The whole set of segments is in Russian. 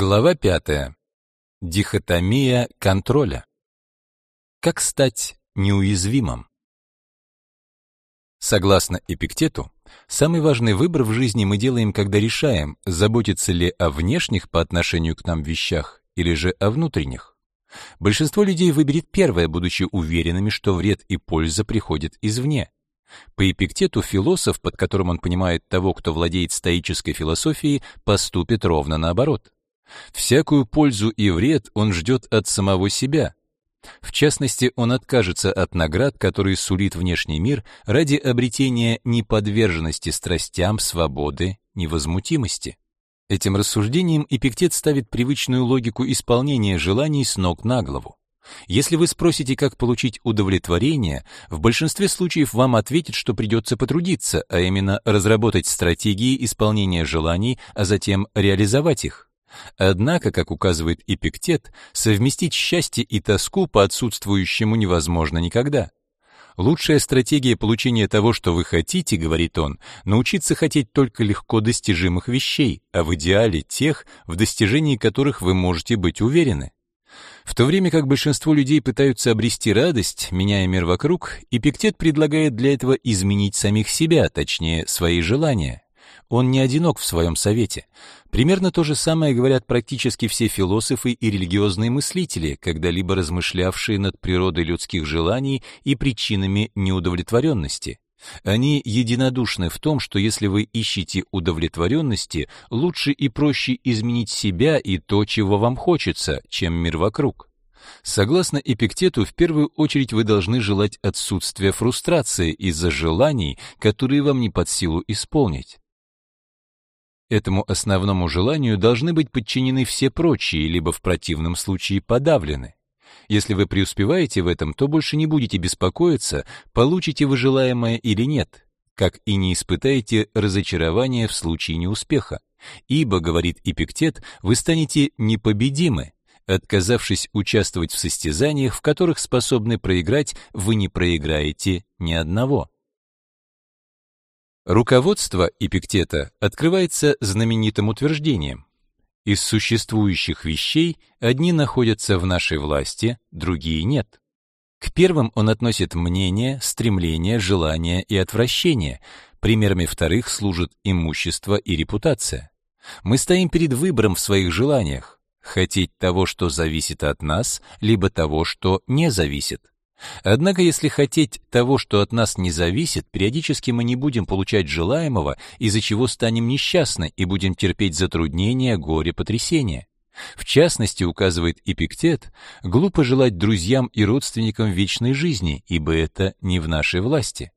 Глава пятая. Дихотомия контроля. Как стать неуязвимым? Согласно Эпиктету, самый важный выбор в жизни мы делаем, когда решаем, заботиться ли о внешних по отношению к нам вещах или же о внутренних. Большинство людей выберет первое, будучи уверенными, что вред и польза приходят извне. По Эпиктету философ, под которым он понимает того, кто владеет стоической философией, поступит ровно наоборот. Всякую пользу и вред он ждет от самого себя. В частности, он откажется от наград, которые сулит внешний мир, ради обретения неподверженности страстям, свободы, невозмутимости. Этим рассуждением Эпиктет ставит привычную логику исполнения желаний с ног на голову. Если вы спросите, как получить удовлетворение, в большинстве случаев вам ответят, что придется потрудиться, а именно разработать стратегии исполнения желаний, а затем реализовать их. Однако, как указывает Эпиктет, совместить счастье и тоску по отсутствующему невозможно никогда. Лучшая стратегия получения того, что вы хотите, говорит он, научиться хотеть только легко достижимых вещей, а в идеале тех, в достижении которых вы можете быть уверены. В то время как большинство людей пытаются обрести радость, меняя мир вокруг, Эпиктет предлагает для этого изменить самих себя, точнее, свои желания. Он не одинок в своем совете. Примерно то же самое говорят практически все философы и религиозные мыслители, когда-либо размышлявшие над природой людских желаний и причинами неудовлетворенности. Они единодушны в том, что если вы ищете удовлетворенности, лучше и проще изменить себя и то, чего вам хочется, чем мир вокруг. Согласно Эпиктету, в первую очередь вы должны желать отсутствия фрустрации из-за желаний, которые вам не под силу исполнить. Этому основному желанию должны быть подчинены все прочие, либо в противном случае подавлены. Если вы преуспеваете в этом, то больше не будете беспокоиться, получите вы желаемое или нет, как и не испытаете разочарования в случае неуспеха. Ибо, говорит Эпиктет, вы станете непобедимы. Отказавшись участвовать в состязаниях, в которых способны проиграть, вы не проиграете ни одного. Руководство Эпиктета открывается знаменитым утверждением. Из существующих вещей одни находятся в нашей власти, другие нет. К первым он относит мнение, стремление, желание и отвращение. Примерами вторых служат имущество и репутация. Мы стоим перед выбором в своих желаниях: хотеть того, что зависит от нас, либо того, что не зависит. Однако, если хотеть того, что от нас не зависит, периодически мы не будем получать желаемого, из-за чего станем несчастны и будем терпеть затруднения, горе, потрясения. В частности, указывает Эпиктет, глупо желать друзьям и родственникам вечной жизни, ибо это не в нашей власти.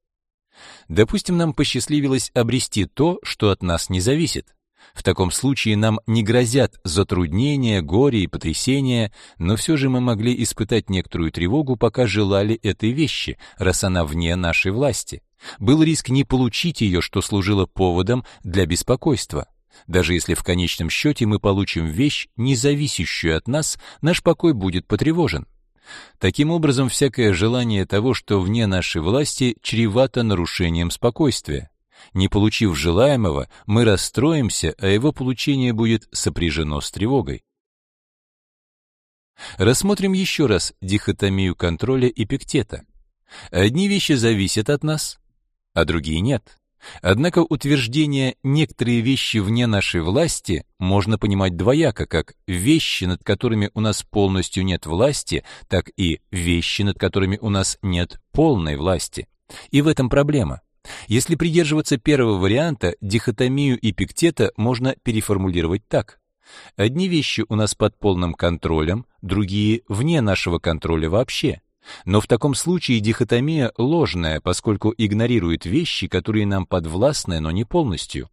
Допустим, нам посчастливилось обрести то, что от нас не зависит. В таком случае нам не грозят затруднения, горе и потрясения, но все же мы могли испытать некоторую тревогу, пока желали этой вещи, раз она вне нашей власти. Был риск не получить ее, что служило поводом для беспокойства. Даже если в конечном счете мы получим вещь, не зависящую от нас, наш покой будет потревожен. Таким образом, всякое желание того, что вне нашей власти, чревато нарушением спокойствия. Не получив желаемого, мы расстроимся, а его получение будет сопряжено с тревогой. Рассмотрим еще раз дихотомию контроля Эпиктета. Одни вещи зависят от нас, а другие нет. Однако утверждение «некоторые вещи вне нашей власти» можно понимать двояко, как вещи, над которыми у нас полностью нет власти, так и вещи, над которыми у нас нет полной власти. И в этом проблема. Если придерживаться первого варианта, дихотомию Эпиктета можно переформулировать так. Одни вещи у нас под полным контролем, другие вне нашего контроля вообще. Но в таком случае дихотомия ложная, поскольку игнорирует вещи, которые нам подвластны, но не полностью.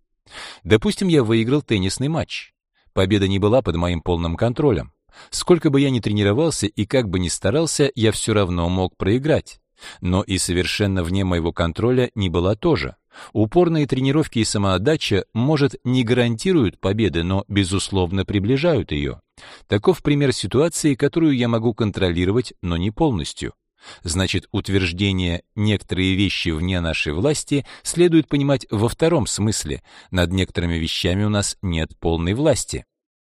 Допустим, я выиграл теннисный матч. Победа не была под моим полным контролем. Сколько бы я ни тренировался и как бы ни старался, я все равно мог проиграть. Но и совершенно вне моего контроля не была тоже. Упорные тренировки и самоотдача, может, не гарантируют победы, но, безусловно, приближают ее. Таков пример ситуации, которую я могу контролировать, но не полностью. Значит, утверждение «некоторые вещи вне нашей власти» следует понимать во втором смысле. Над некоторыми вещами у нас нет полной власти.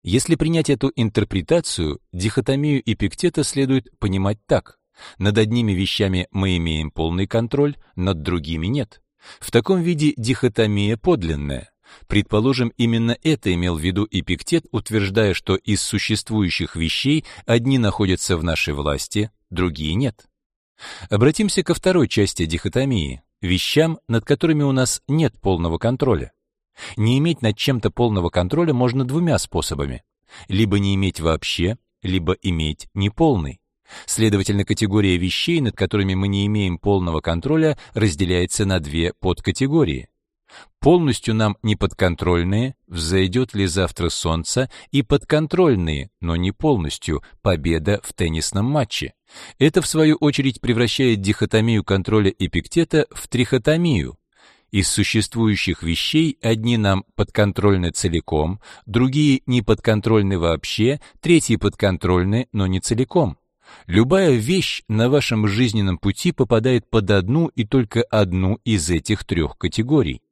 Если принять эту интерпретацию, дихотомию Эпиктета следует понимать так. Над одними вещами мы имеем полный контроль, над другими нет. В таком виде дихотомия подлинная. Предположим, именно это имел в виду Эпиктет, утверждая, что из существующих вещей одни находятся в нашей власти, другие нет. Обратимся ко второй части дихотомии вещам, над которыми у нас нет полного контроля. Не иметь над чем-то полного контроля можно двумя способами: либо не иметь вообще, либо иметь неполный. Следовательно, категория вещей, над которыми мы не имеем полного контроля, разделяется на две подкатегории. Полностью нам неподконтрольные, взойдет ли завтра солнце, и подконтрольные, но не полностью, победа в теннисном матче. Это, в свою очередь, превращает дихотомию контроля Эпиктета в трихотомию. Из существующих вещей одни нам подконтрольны целиком, другие не подконтрольны вообще, третьи подконтрольны, но не целиком. Любая вещь на вашем жизненном пути попадает под одну и только одну из этих трех категорий.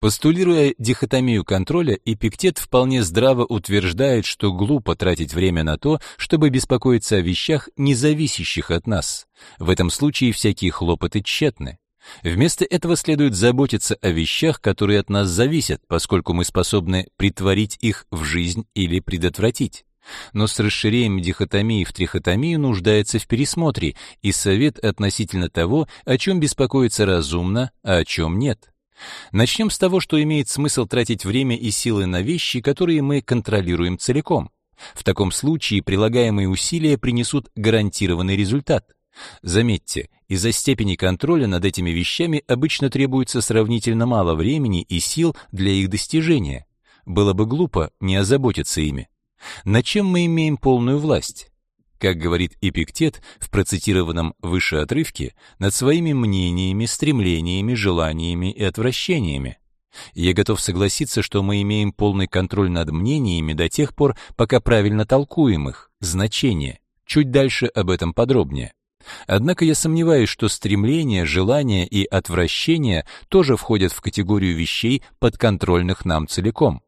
Постулируя дихотомию контроля, Эпиктет вполне здраво утверждает, что глупо тратить время на то, чтобы беспокоиться о вещах, не зависящих от нас. В этом случае всякие хлопоты тщетны. Вместо этого следует заботиться о вещах, которые от нас зависят, поскольку мы способны притворить их в жизнь или предотвратить. Но с расширением дихотомии в трихотомию нуждается в пересмотре и совет относительно того, о чем беспокоиться разумно, а о чем нет. Начнем с того, что имеет смысл тратить время и силы на вещи, которые мы контролируем целиком. В таком случае прилагаемые усилия принесут гарантированный результат. Заметьте, из-за степени контроля над этими вещами обычно требуется сравнительно мало времени и сил для их достижения. Было бы глупо не озаботиться ими. На чем мы имеем полную власть? как говорит Эпиктет в процитированном выше отрывке, над своими мнениями, стремлениями, желаниями и отвращениями. Я готов согласиться, что мы имеем полный контроль над мнениями до тех пор, пока правильно толкуем их, значение. Чуть дальше об этом подробнее. Однако я сомневаюсь, что стремления, желания и отвращения тоже входят в категорию вещей, подконтрольных нам целиком.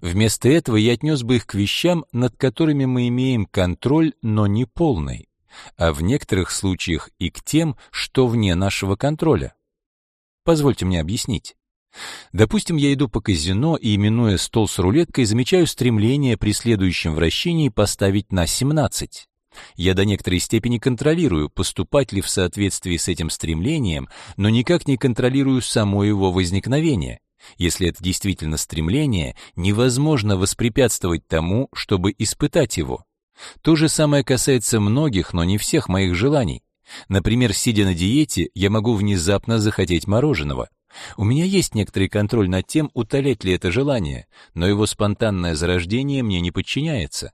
Вместо этого я отнес бы их к вещам, над которыми мы имеем контроль, но не полный, а в некоторых случаях и к тем, что вне нашего контроля. Позвольте мне объяснить. Допустим, я иду по казино и, минуя стол с рулеткой, замечаю стремление при следующем вращении поставить на 17. Я до некоторой степени контролирую, поступать ли в соответствии с этим стремлением, но никак не контролирую само его возникновение. Если это действительно стремление, невозможно воспрепятствовать тому, чтобы испытать его. То же самое касается многих, но не всех моих желаний. Например, сидя на диете, я могу внезапно захотеть мороженого. У меня есть некоторый контроль над тем, утолять ли это желание, но его спонтанное зарождение мне не подчиняется.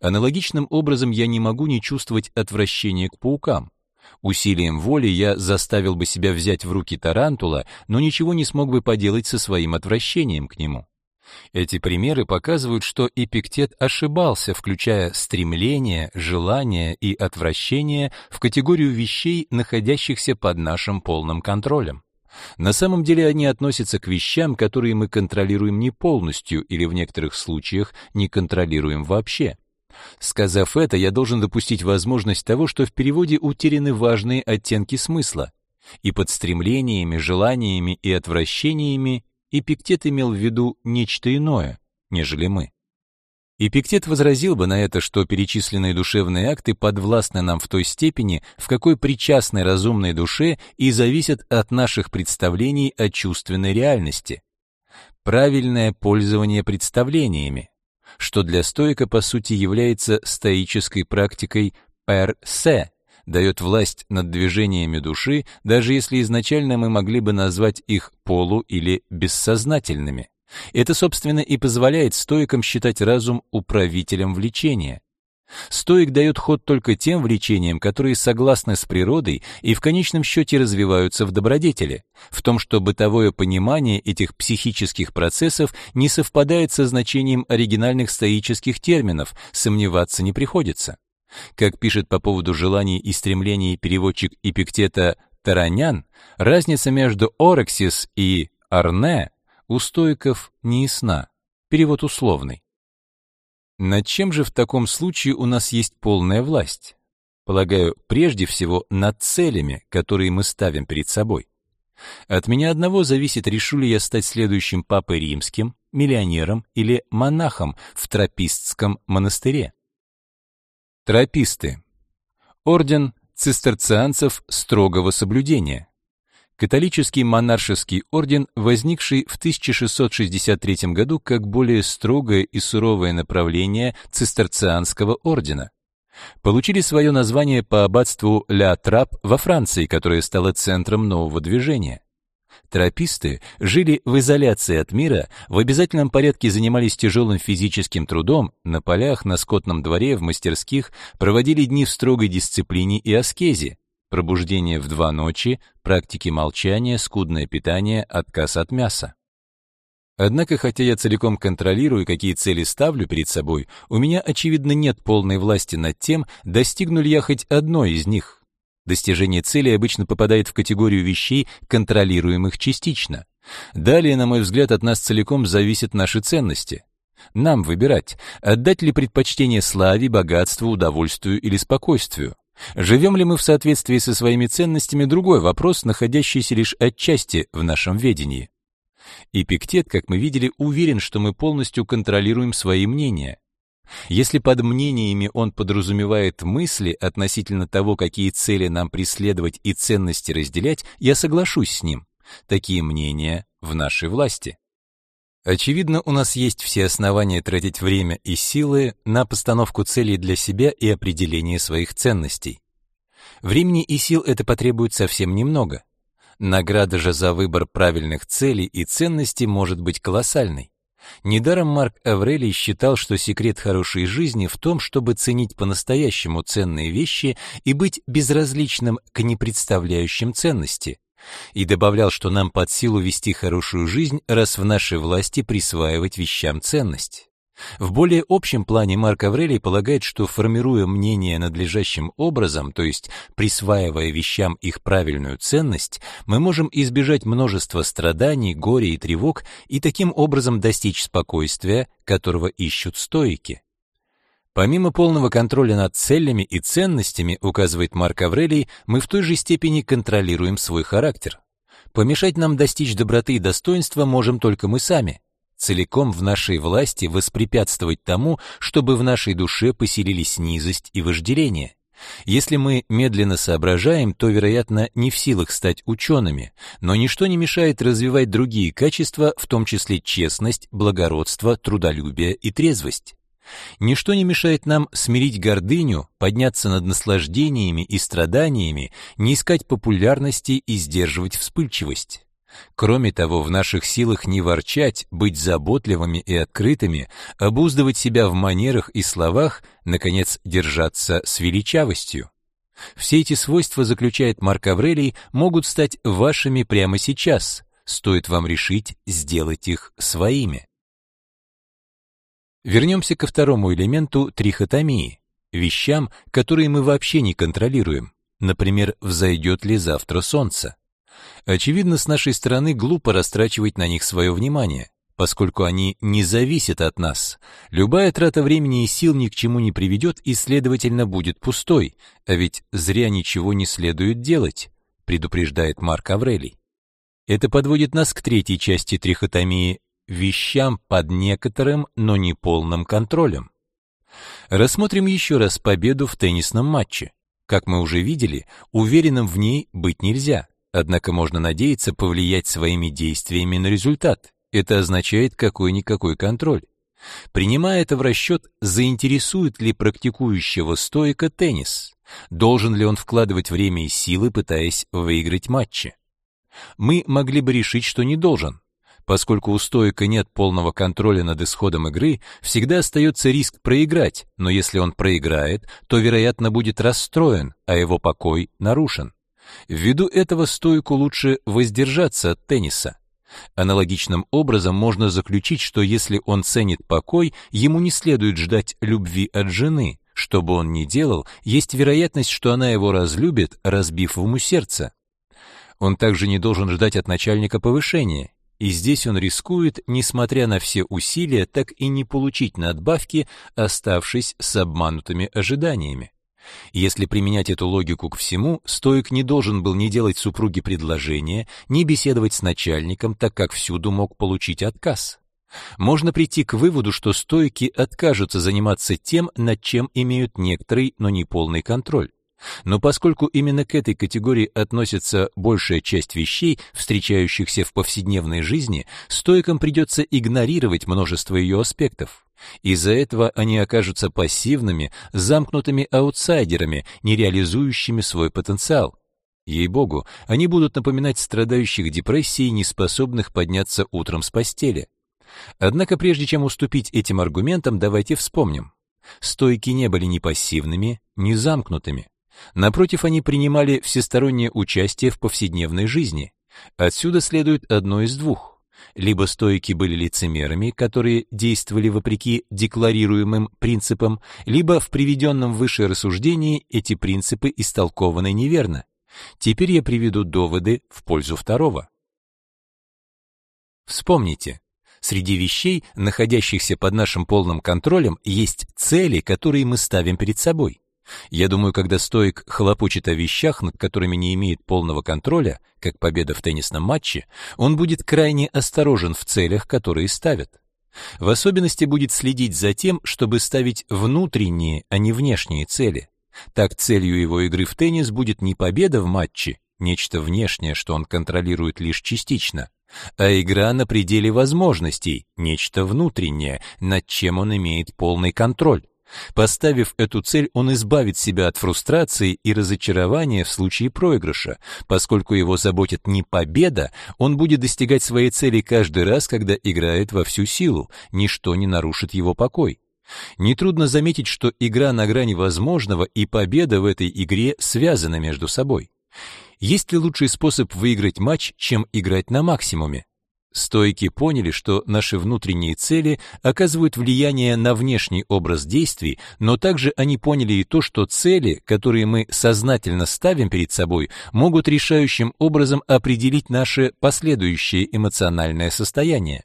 Аналогичным образом я не могу не чувствовать отвращения к паукам. Усилием воли я заставил бы себя взять в руки тарантула, но ничего не смог бы поделать со своим отвращением к нему. Эти примеры показывают, что Эпиктет ошибался, включая стремление, желание и отвращение в категорию вещей, находящихся под нашим полным контролем. На самом деле они относятся к вещам, которые мы контролируем не полностью или в некоторых случаях не контролируем вообще. Сказав это, я должен допустить возможность того, что в переводе утеряны важные оттенки смысла. И под стремлениями, желаниями и отвращениями Эпиктет имел в виду нечто иное, нежели мы. Эпиктет возразил бы на это, что перечисленные душевные акты подвластны нам в той степени, в какой причастны разумной душе и зависят от наших представлений о чувственной реальности. Правильное пользование представлениями, что для стоика по сути является стоической практикой per se, дает власть над движениями души, даже если изначально мы могли бы назвать их полу- или бессознательными. Это, собственно, и позволяет стоикам считать разум управителем влечения. Стоик дает ход только тем влечениям, которые согласны с природой и в конечном счете развиваются в добродетели. В том, что бытовое понимание этих психических процессов не совпадает со значением оригинальных стоических терминов, сомневаться не приходится. Как пишет по поводу желаний и стремлений переводчик Эпиктета Таранян, разница между орексис и арне у стоиков не ясна. Перевод условный. Над чем же в таком случае у нас есть полная власть? Полагаю, прежде всего над целями, которые мы ставим перед собой. От меня одного зависит, решу ли я стать следующим папой римским, миллионером или монахом в тропистском монастыре. Трописты. Орден цистерцианцев строгого соблюдения. Католический монаршеский орден, возникший в 1663 году как более строгое и суровое направление цистерцианского ордена. Получили свое название по аббатству Ля Трап во Франции, которое стало центром нового движения. Трописты жили в изоляции от мира, в обязательном порядке занимались тяжелым физическим трудом, на полях, на скотном дворе, в мастерских, проводили дни в строгой дисциплине и аскезе, пробуждение в два ночи, практики молчания, скудное питание, отказ от мяса. Однако, хотя я целиком контролирую, какие цели ставлю перед собой, у меня, очевидно, нет полной власти над тем, достигну ли я хоть одной из них. Достижение цели обычно попадает в категорию вещей, контролируемых частично. Далее, на мой взгляд, от нас целиком зависят наши ценности. Нам выбирать, отдать ли предпочтение славе, богатству, удовольствию или спокойствию. Живем ли мы в соответствии со своими ценностями – другой вопрос, находящийся лишь отчасти в нашем ведении. Эпиктет, как мы видели, уверен, что мы полностью контролируем свои мнения. Если под мнениями он подразумевает мысли относительно того, какие цели нам преследовать и ценности разделять, я соглашусь с ним. Такие мнения в нашей власти. Очевидно, у нас есть все основания тратить время и силы на постановку целей для себя и определение своих ценностей. Времени и сил это потребует совсем немного. Награда же за выбор правильных целей и ценностей может быть колоссальной. Недаром Марк Аврелий считал, что секрет хорошей жизни в том, чтобы ценить по-настоящему ценные вещи и быть безразличным к непредставляющим ценности. И добавлял, что нам под силу вести хорошую жизнь, раз в нашей власти присваивать вещам ценность. В более общем плане Марк Аврелий полагает, что формируя мнение надлежащим образом, то есть присваивая вещам их правильную ценность, мы можем избежать множества страданий, горя и тревог и таким образом достичь спокойствия, которого ищут стоики. Помимо полного контроля над целями и ценностями, указывает Марк Аврелий, мы в той же степени контролируем свой характер. Помешать нам достичь доброты и достоинства можем только мы сами целиком в нашей власти воспрепятствовать тому, чтобы в нашей душе поселились низость и вожделение. Если мы медленно соображаем, то, вероятно, не в силах стать учеными, но ничто не мешает развивать другие качества, в том числе честность, благородство, трудолюбие и трезвость. Ничто не мешает нам смирить гордыню, подняться над наслаждениями и страданиями, не искать популярности и сдерживать вспыльчивость. Кроме того, в наших силах не ворчать, быть заботливыми и открытыми, обуздывать себя в манерах и словах, наконец, держаться с величавостью. Все эти свойства, заключает Марк Аврелий, могут стать вашими прямо сейчас, стоит вам решить сделать их своими. Вернемся ко второму элементу трихотомии, вещам, которые мы вообще не контролируем. Например, взойдет ли завтра солнце. Очевидно, с нашей стороны глупо растрачивать на них свое внимание, поскольку они не зависят от нас. Любая трата времени и сил ни к чему не приведет и, следовательно, будет пустой, а ведь зря ничего не следует делать, предупреждает Марк Аврелий. Это подводит нас к третьей части трихотомии вещам под некоторым, но не полным контролем. Рассмотрим еще раз победу в теннисном матче. Как мы уже видели, уверенным в ней быть нельзя. Однако можно надеяться повлиять своими действиями на результат. Это означает какой-никакой контроль. Принимая это в расчет, заинтересует ли практикующего стоика теннис? Должен ли он вкладывать время и силы, пытаясь выиграть матчи? Мы могли бы решить, что не должен. Поскольку у стоика нет полного контроля над исходом игры, всегда остается риск проиграть, но если он проиграет, то, вероятно, будет расстроен, а его покой нарушен. Ввиду этого стойку лучше воздержаться от тенниса. Аналогичным образом можно заключить, что если он ценит покой, ему не следует ждать любви от жены. Что бы он ни делал, есть вероятность, что она его разлюбит, разбив ему сердце. Он также не должен ждать от начальника повышения. И здесь он рискует, несмотря на все усилия, так и не получить надбавки, оставшись с обманутыми ожиданиями. Если применять эту логику к всему, стоик не должен был ни делать супруге предложение, ни беседовать с начальником, так как всюду мог получить отказ. Можно прийти к выводу, что стойки откажутся заниматься тем, над чем имеют некоторый, но не полный контроль. Но поскольку именно к этой категории относится большая часть вещей, встречающихся в повседневной жизни, стойкам придется игнорировать множество ее аспектов. Из-за этого они окажутся пассивными, замкнутыми аутсайдерами, не реализующими свой потенциал. Ей-богу, они будут напоминать страдающих депрессией, неспособных подняться утром с постели. Однако прежде чем уступить этим аргументам, давайте вспомним. Стойки не были ни пассивными, ни замкнутыми. Напротив, они принимали всестороннее участие в повседневной жизни. Отсюда следует одно из двух. Либо стойки были лицемерами, которые действовали вопреки декларируемым принципам, либо в приведенном выше рассуждении эти принципы истолкованы неверно. Теперь я приведу доводы в пользу второго. Вспомните, среди вещей, находящихся под нашим полным контролем, есть цели, которые мы ставим перед собой. Я думаю, когда стоик хлопочет о вещах, над которыми не имеет полного контроля, как победа в теннисном матче, он будет крайне осторожен в целях, которые ставит. В особенности будет следить за тем, чтобы ставить внутренние, а не внешние цели. Так целью его игры в теннис будет не победа в матче, нечто внешнее, что он контролирует лишь частично, а игра на пределе возможностей, нечто внутреннее, над чем он имеет полный контроль. Поставив эту цель, он избавит себя от фрустрации и разочарования в случае проигрыша. Поскольку его заботит не победа, он будет достигать своей цели каждый раз, когда играет во всю силу. Ничто не нарушит его покой. Нетрудно заметить, что игра на грани возможного и победа в этой игре связаны между собой. Есть ли лучший способ выиграть матч, чем играть на максимуме? Стойки поняли, что наши внутренние цели оказывают влияние на внешний образ действий, но также они поняли и то, что цели, которые мы сознательно ставим перед собой, могут решающим образом определить наше последующее эмоциональное состояние.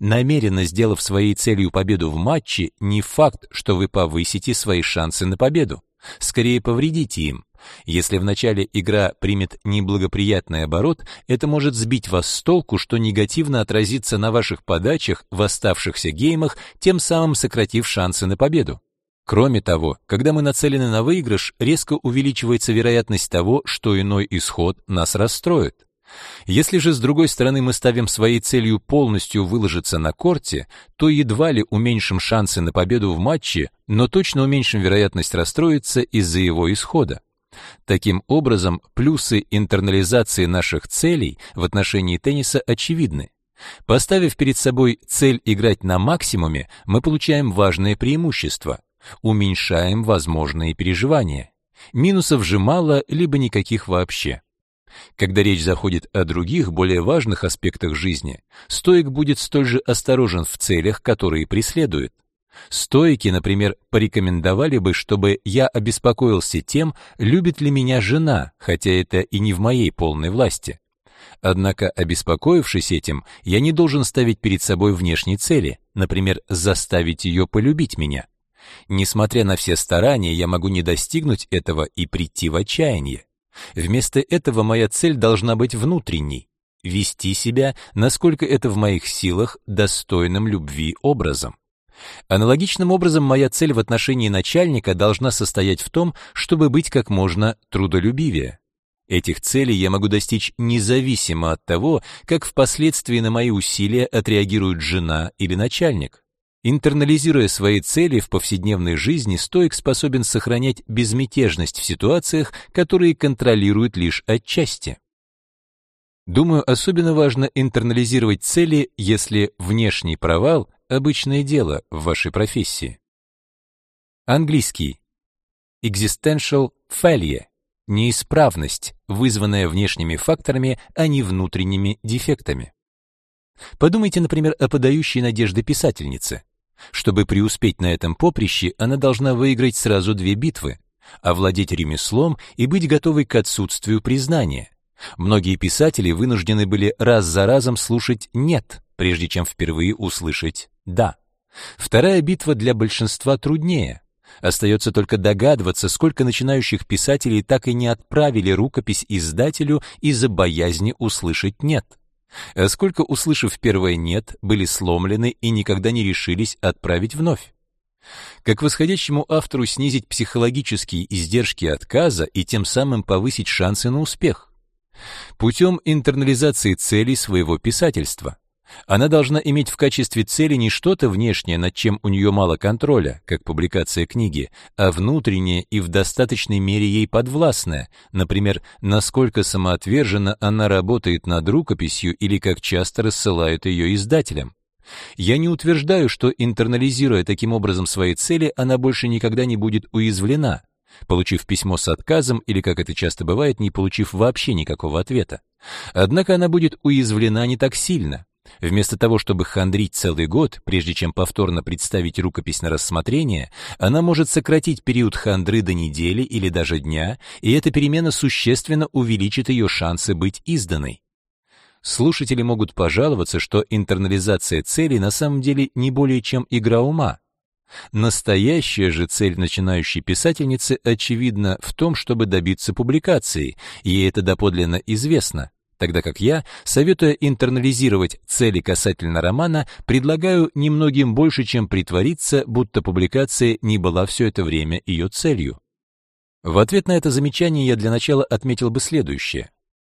Намеренно сделав своей целью победу в матче, не факт, что вы повысите свои шансы на победу. Скорее повредите им. Если в начале игра примет неблагоприятный оборот, это может сбить вас с толку, что негативно отразится на ваших подачах в оставшихся геймах, тем самым сократив шансы на победу. Кроме того, когда мы нацелены на выигрыш, резко увеличивается вероятность того, что иной исход нас расстроит. Если же с другой стороны мы ставим своей целью полностью выложиться на корте, то едва ли уменьшим шансы на победу в матче, но точно уменьшим вероятность расстроиться из-за его исхода. Таким образом, плюсы интернализации наших целей в отношении тенниса очевидны. Поставив перед собой цель играть на максимуме, мы получаем важное преимущество, уменьшаем возможные переживания. Минусов же мало, либо никаких вообще. Когда речь заходит о других, более важных аспектах жизни, стоик будет столь же осторожен в целях, которые преследует. Стоики, например, порекомендовали бы, чтобы я обеспокоился тем, любит ли меня жена, хотя это и не в моей полной власти. Однако, обеспокоившись этим, я не должен ставить перед собой внешние цели, например, заставить ее полюбить меня. Несмотря на все старания, я могу не достигнуть этого и прийти в отчаяние. Вместо этого моя цель должна быть внутренней — вести себя, насколько это в моих силах, достойным любви образом. Аналогичным образом моя цель в отношении начальника должна состоять в том, чтобы быть как можно трудолюбивее. Этих целей я могу достичь независимо от того, как впоследствии на мои усилия отреагирует жена или начальник. Интернализируя свои цели в повседневной жизни, стоик способен сохранять безмятежность в ситуациях, которые контролирует лишь отчасти. Думаю, особенно важно интернализировать цели, если внешний провал обычное дело в вашей профессии. Английский. Existential failure. Неисправность, вызванная внешними факторами, а не внутренними дефектами. Подумайте, например, о подающей надежды писательнице. Чтобы преуспеть на этом поприще, она должна выиграть сразу две битвы, овладеть ремеслом и быть готовой к отсутствию признания. Многие писатели вынуждены были раз за разом слушать «нет», прежде чем впервые услышать «да». Вторая битва для большинства труднее. Остается только догадываться, сколько начинающих писателей так и не отправили рукопись издателю из-за боязни услышать «нет». А сколько, услышав первое «нет», были сломлены и никогда не решились отправить вновь. Как восходящему автору снизить психологические издержки отказа и тем самым повысить шансы на успех? Путем интернализации целей своего писательства. Она должна иметь в качестве цели не что-то внешнее, над чем у нее мало контроля, как публикация книги, а внутреннее и в достаточной мере ей подвластное, например, насколько самоотверженно она работает над рукописью или как часто рассылают ее издателям. Я не утверждаю, что интернализируя таким образом свои цели, она больше никогда не будет уязвлена, получив письмо с отказом или, как это часто бывает, не получив вообще никакого ответа. Однако она будет уязвлена не так сильно, Вместо того, чтобы хандрить целый год, прежде чем повторно представить рукопись на рассмотрение, она может сократить период хандры до недели или даже дня, и эта перемена существенно увеличит ее шансы быть изданной. Слушатели могут пожаловаться, что интернализация целей на самом деле не более чем игра ума. Настоящая же цель начинающей писательницы очевидна в том, чтобы добиться публикации, ей это доподлинно известно тогда как я, советуя интернализировать цели касательно романа, предлагаю немногим больше, чем притвориться, будто публикация не была все это время ее целью. В ответ на это замечание я для начала отметил бы следующее.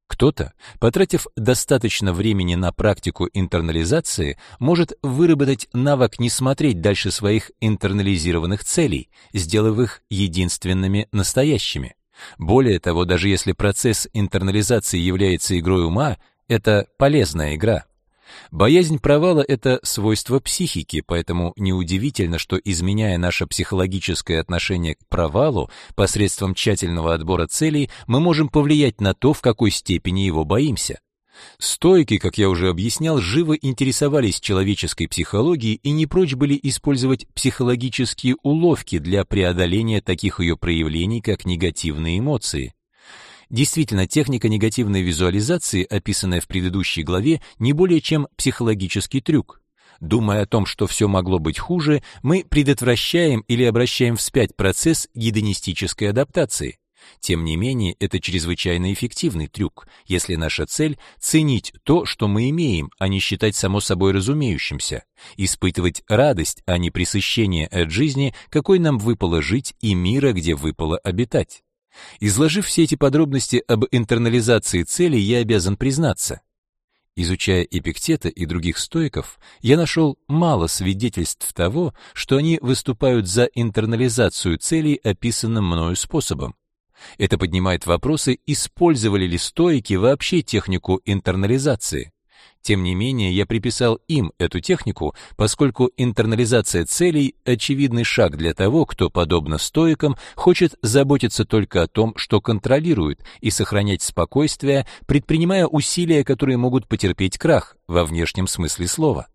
Кто-то, потратив достаточно времени на практику интернализации, может выработать навык не смотреть дальше своих интернализированных целей, сделав их единственными настоящими. Более того, даже если процесс интернализации является игрой ума, это полезная игра. Боязнь провала — это свойство психики, поэтому неудивительно, что, изменяя наше психологическое отношение к провалу посредством тщательного отбора целей, мы можем повлиять на то, в какой степени его боимся. Стоики, как я уже объяснял, живо интересовались человеческой психологией и не прочь были использовать психологические уловки для преодоления таких ее проявлений, как негативные эмоции. Действительно, техника негативной визуализации, описанная в предыдущей главе, не более чем психологический трюк. Думая о том, что все могло быть хуже, мы предотвращаем или обращаем вспять процесс гедонистической адаптации. Тем не менее, это чрезвычайно эффективный трюк, если наша цель — ценить то, что мы имеем, а не считать само собой разумеющимся, испытывать радость, а не пресыщение от жизни, какой нам выпало жить и мира, где выпало обитать. Изложив все эти подробности об интернализации целей, я обязан признаться. Изучая Эпиктета и других стоиков, я нашел мало свидетельств того, что они выступают за интернализацию целей описанным мною способом. Это поднимает вопросы, использовали ли стоики вообще технику интернализации. Тем не менее, я приписал им эту технику, поскольку интернализация целей — очевидный шаг для того, кто, подобно стоикам, хочет заботиться только о том, что контролирует, и сохранять спокойствие, предпринимая усилия, которые могут потерпеть крах во внешнем смысле слова.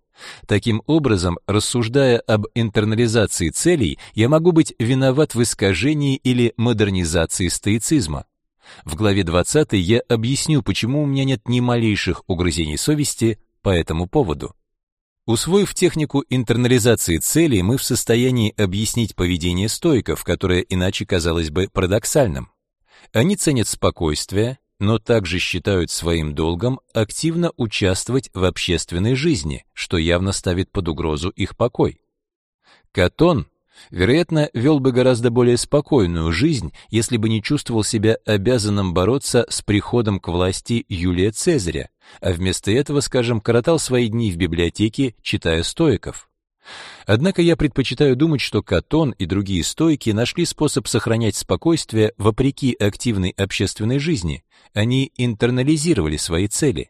Таким образом, рассуждая об интернализации целей, я могу быть виноват в искажении или модернизации стоицизма. В главе 20 я объясню, почему у меня нет ни малейших угрызений совести по этому поводу. Усвоив технику интернализации целей, мы в состоянии объяснить поведение стоиков, которое иначе казалось бы парадоксальным. Они ценят спокойствие, но также считают своим долгом активно участвовать в общественной жизни, что явно ставит под угрозу их покой. Катон, вероятно, вел бы гораздо более спокойную жизнь, если бы не чувствовал себя обязанным бороться с приходом к власти Юлия Цезаря, а вместо этого, скажем, коротал свои дни в библиотеке, читая стоиков. Однако я предпочитаю думать, что Катон и другие стойки нашли способ сохранять спокойствие вопреки активной общественной жизни. Они интернализировали свои цели.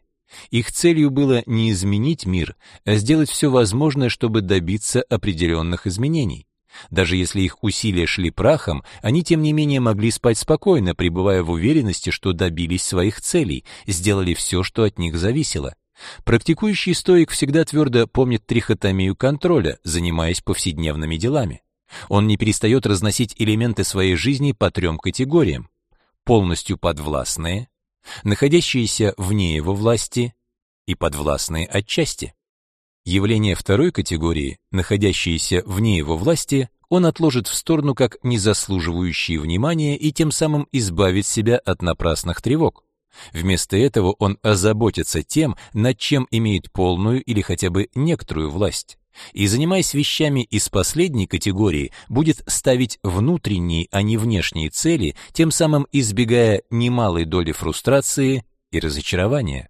Их целью было не изменить мир, а сделать все возможное, чтобы добиться определенных изменений. Даже если их усилия шли прахом, они тем не менее могли спать спокойно, пребывая в уверенности, что добились своих целей, сделали все, что от них зависело. Практикующий стоик всегда твердо помнит трихотомию контроля, занимаясь повседневными делами. Он не перестает разносить элементы своей жизни по трем категориям. Полностью подвластные, находящиеся вне его власти и подвластные отчасти. Явления второй категории, находящиеся вне его власти, он отложит в сторону как незаслуживающие внимания и тем самым избавит себя от напрасных тревог. Вместо этого он озаботится тем, над чем имеет полную или хотя бы некоторую власть. И, занимаясь вещами из последней категории, будет ставить внутренние, а не внешние цели, тем самым избегая немалой доли фрустрации и разочарования.